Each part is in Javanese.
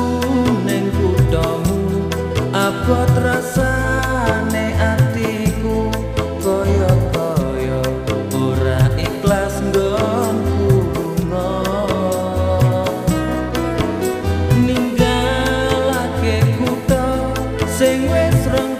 aku neng kudomu apa terasa ne atiku. Koyo koyo ora ikhlas gonku no ninggalake kuto sing wes rong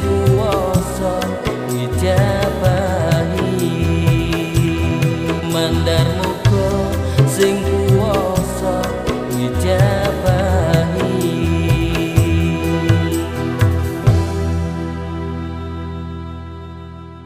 Senhor.